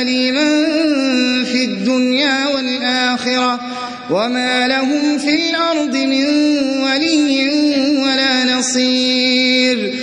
أليما في الدنيا والآخرة وما لهم في الأرض من ولي ولا نصير